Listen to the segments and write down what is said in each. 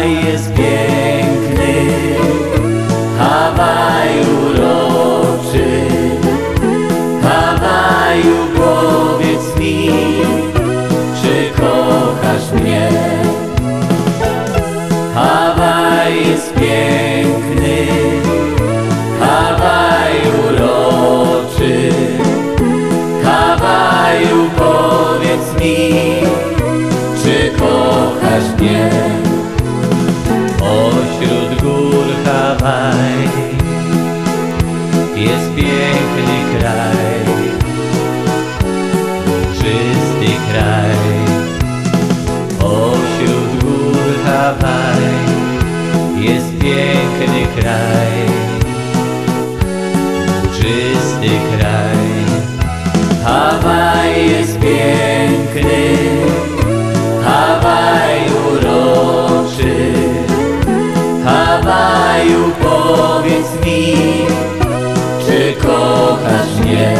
Hawaj jest piękny, Hawaj uroczy, Hawaju powiedz mi, czy kochasz mnie? Hawaj jest piękny, Hawaj uroczy, Hawaju powiedz mi, czy kochasz mnie? Jest piękny kraj, czysty kraj. Pośród gór Hawaj jest piękny kraj, czysty kraj. Hawaj jest piękny, kochasz mnie?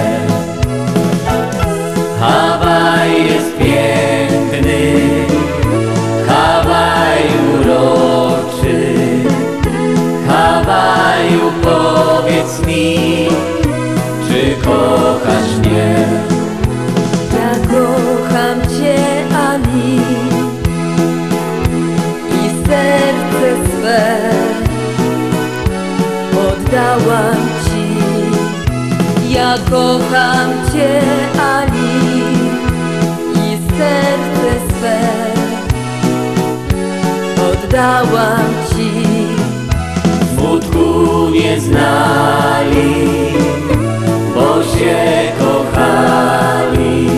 Hawaj jest piękny, Hawaj uroczy, Hawaju powiedz mi, czy kochasz mnie? Ja kocham Cię, Ali i serce swe oddałam Ci. Ja kocham Cię, Ali i serce swe oddałam Ci. Smutku nie znali, bo się kochali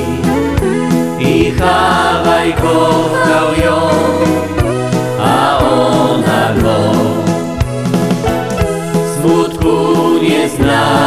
i Hawaj kochał ją, a ona go. Smutku nie znali,